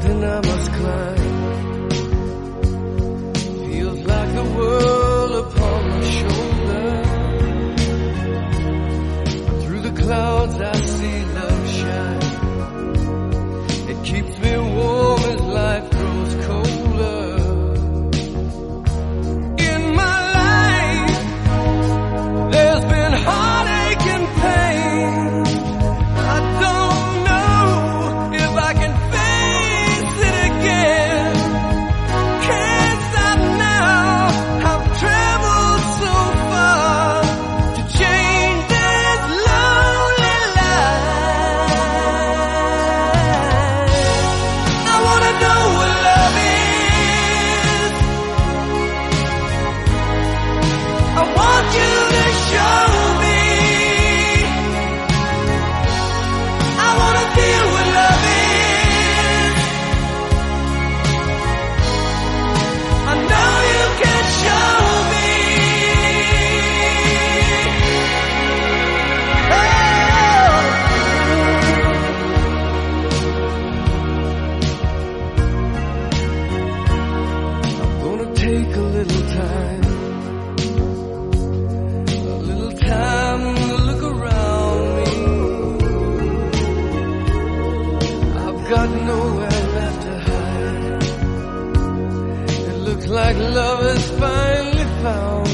mountain I must climb. Feels like the world upon my shoulder. Through the clouds I see love shine. It keeps me got nowhere left to hide. It looks like love is finally found.